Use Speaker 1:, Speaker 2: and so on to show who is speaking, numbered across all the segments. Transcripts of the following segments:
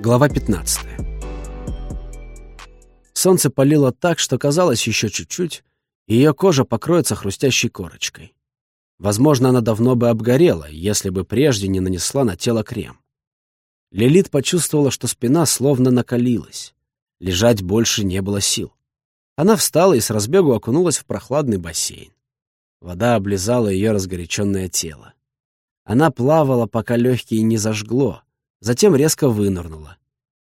Speaker 1: Глава 15. Солнце палило так, что казалось еще чуть-чуть, и ее кожа покроется хрустящей корочкой. Возможно, она давно бы обгорела, если бы прежде не нанесла на тело крем. Лилит почувствовала, что спина словно накалилась. Лежать больше не было сил. Она встала и с разбегу окунулась в прохладный бассейн. Вода облизала ее разгоряченное тело. Она плавала, пока легкие не зажгло, затем резко вынырнула.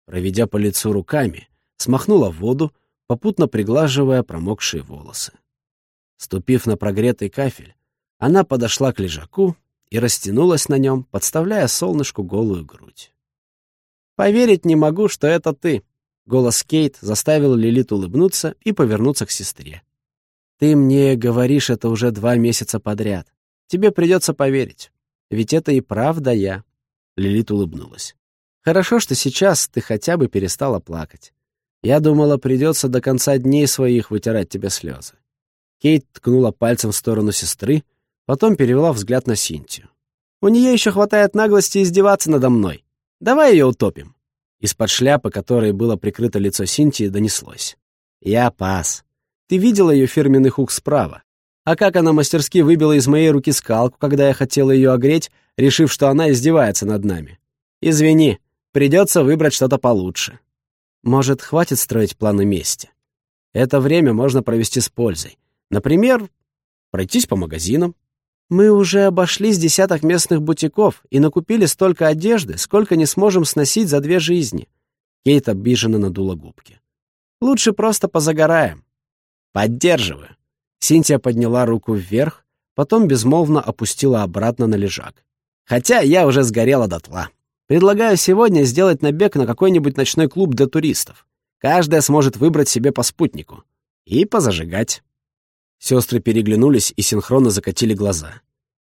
Speaker 1: Проведя по лицу руками, смахнула воду, попутно приглаживая промокшие волосы. Ступив на прогретый кафель, она подошла к лежаку и растянулась на нем, подставляя солнышку голую грудь. «Поверить не могу, что это ты!» Голос Кейт заставил Лилит улыбнуться и повернуться к сестре. «Ты мне говоришь это уже два месяца подряд. Тебе придется поверить. Ведь это и правда я. Лилит улыбнулась. «Хорошо, что сейчас ты хотя бы перестала плакать. Я думала, придется до конца дней своих вытирать тебе слезы». Кейт ткнула пальцем в сторону сестры, потом перевела взгляд на Синтию. «У нее еще хватает наглости издеваться надо мной. Давай ее утопим». Из-под шляпы, которой было прикрыто лицо Синтии, донеслось. «Я пас. Ты видела ее фирменный хук справа? А как она мастерски выбила из моей руки скалку, когда я хотела ее огреть, решив, что она издевается над нами. Извини, придется выбрать что-то получше. Может, хватит строить планы мести? Это время можно провести с пользой. Например, пройтись по магазинам. Мы уже обошли с десяток местных бутиков и накупили столько одежды, сколько не сможем сносить за две жизни. Кейт обиженно надула губки. Лучше просто позагораем. Поддерживаю. Синтия подняла руку вверх, потом безмолвно опустила обратно на лежак. «Хотя я уже сгорела дотла. Предлагаю сегодня сделать набег на какой-нибудь ночной клуб для туристов. Каждая сможет выбрать себе по спутнику. И позажигать». Сестры переглянулись и синхронно закатили глаза.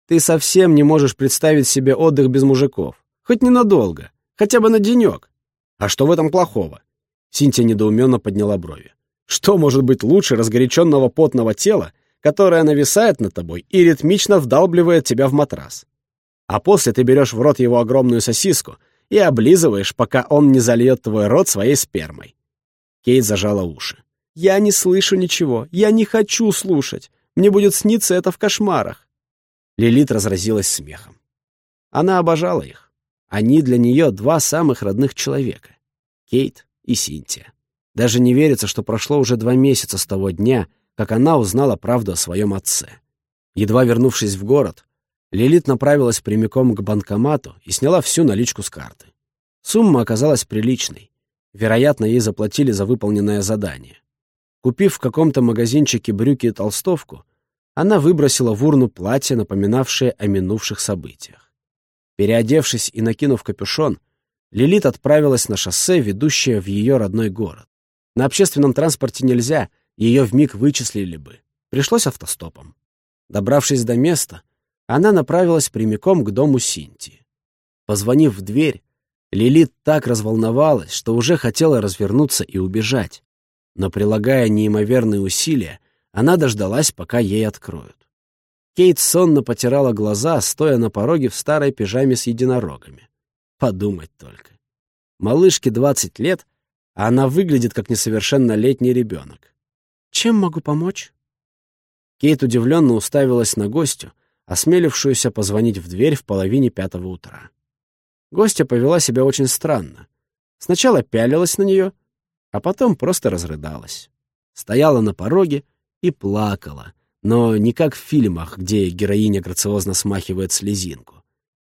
Speaker 1: «Ты совсем не можешь представить себе отдых без мужиков. Хоть ненадолго, хотя бы на денек. А что в этом плохого?» Синтия недоуменно подняла брови. Что может быть лучше разгоряченного потного тела, которое нависает над тобой и ритмично вдалбливает тебя в матрас? А после ты берешь в рот его огромную сосиску и облизываешь, пока он не зальет твой рот своей спермой. Кейт зажала уши. «Я не слышу ничего. Я не хочу слушать. Мне будет сниться это в кошмарах». Лилит разразилась смехом. Она обожала их. Они для нее два самых родных человека — Кейт и Синтия. Даже не верится, что прошло уже два месяца с того дня, как она узнала правду о своем отце. Едва вернувшись в город, Лилит направилась прямиком к банкомату и сняла всю наличку с карты. Сумма оказалась приличной. Вероятно, ей заплатили за выполненное задание. Купив в каком-то магазинчике брюки и толстовку, она выбросила в урну платье, напоминавшее о минувших событиях. Переодевшись и накинув капюшон, Лилит отправилась на шоссе, ведущее в ее родной город. На общественном транспорте нельзя, ее вмиг вычислили бы. Пришлось автостопом. Добравшись до места, она направилась прямиком к дому Синтии. Позвонив в дверь, Лилит так разволновалась, что уже хотела развернуться и убежать. Но, прилагая неимоверные усилия, она дождалась, пока ей откроют. Кейт сонно потирала глаза, стоя на пороге в старой пижаме с единорогами. Подумать только. Малышке 20 лет, а она выглядит как несовершеннолетний ребенок. «Чем могу помочь?» Кейт удивленно уставилась на гостю, осмелившуюся позвонить в дверь в половине пятого утра. Гостья повела себя очень странно. Сначала пялилась на нее, а потом просто разрыдалась. Стояла на пороге и плакала, но не как в фильмах, где героиня грациозно смахивает слезинку,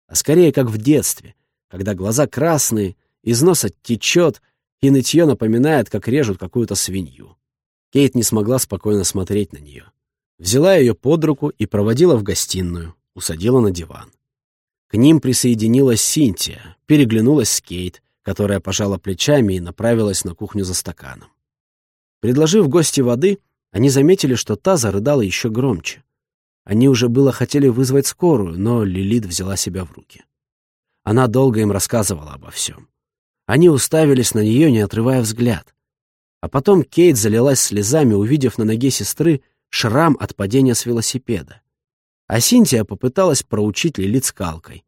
Speaker 1: а скорее как в детстве, когда глаза красные, из носа течет, и нытье напоминает, как режут какую-то свинью. Кейт не смогла спокойно смотреть на нее. Взяла ее под руку и проводила в гостиную, усадила на диван. К ним присоединилась Синтия, переглянулась с Кейт, которая пожала плечами и направилась на кухню за стаканом. Предложив гости воды, они заметили, что та зарыдала еще громче. Они уже было хотели вызвать скорую, но Лилит взяла себя в руки. Она долго им рассказывала обо всем. Они уставились на нее, не отрывая взгляд. А потом Кейт залилась слезами, увидев на ноге сестры шрам от падения с велосипеда. А Синтия попыталась проучить Лилит скалкой.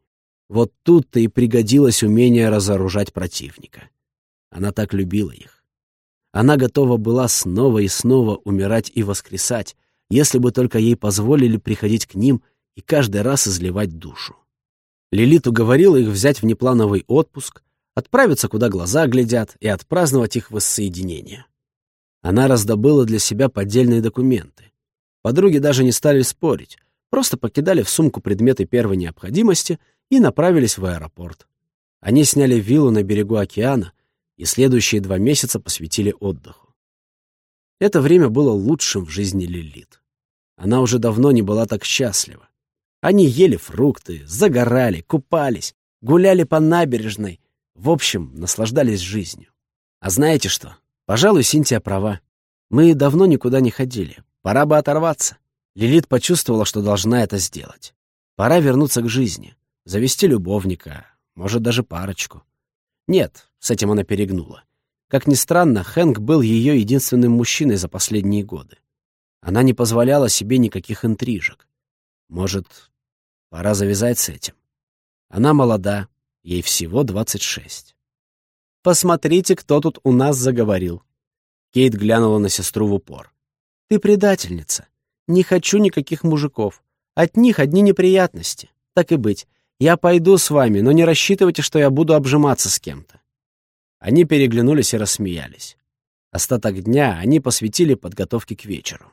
Speaker 1: Вот тут-то и пригодилось умение разоружать противника. Она так любила их. Она готова была снова и снова умирать и воскресать, если бы только ей позволили приходить к ним и каждый раз изливать душу. Лилит уговорила их взять внеплановый отпуск, отправиться, куда глаза глядят, и отпраздновать их воссоединение. Она раздобыла для себя поддельные документы. Подруги даже не стали спорить, просто покидали в сумку предметы первой необходимости и направились в аэропорт. Они сняли виллу на берегу океана и следующие два месяца посвятили отдыху. Это время было лучшим в жизни Лилит. Она уже давно не была так счастлива. Они ели фрукты, загорали, купались, гуляли по набережной, в общем, наслаждались жизнью. А знаете что? Пожалуй, Синтия права. Мы давно никуда не ходили. Пора бы оторваться. Лилит почувствовала, что должна это сделать. Пора вернуться к жизни, завести любовника, может, даже парочку. Нет, с этим она перегнула. Как ни странно, Хэнк был ее единственным мужчиной за последние годы. Она не позволяла себе никаких интрижек. Может, пора завязать с этим? Она молода, ей всего двадцать шесть. «Посмотрите, кто тут у нас заговорил». Кейт глянула на сестру в упор. «Ты предательница. Не хочу никаких мужиков. От них одни неприятности. Так и быть. Я пойду с вами, но не рассчитывайте, что я буду обжиматься с кем-то». Они переглянулись и рассмеялись. Остаток дня они посвятили подготовке к вечеру.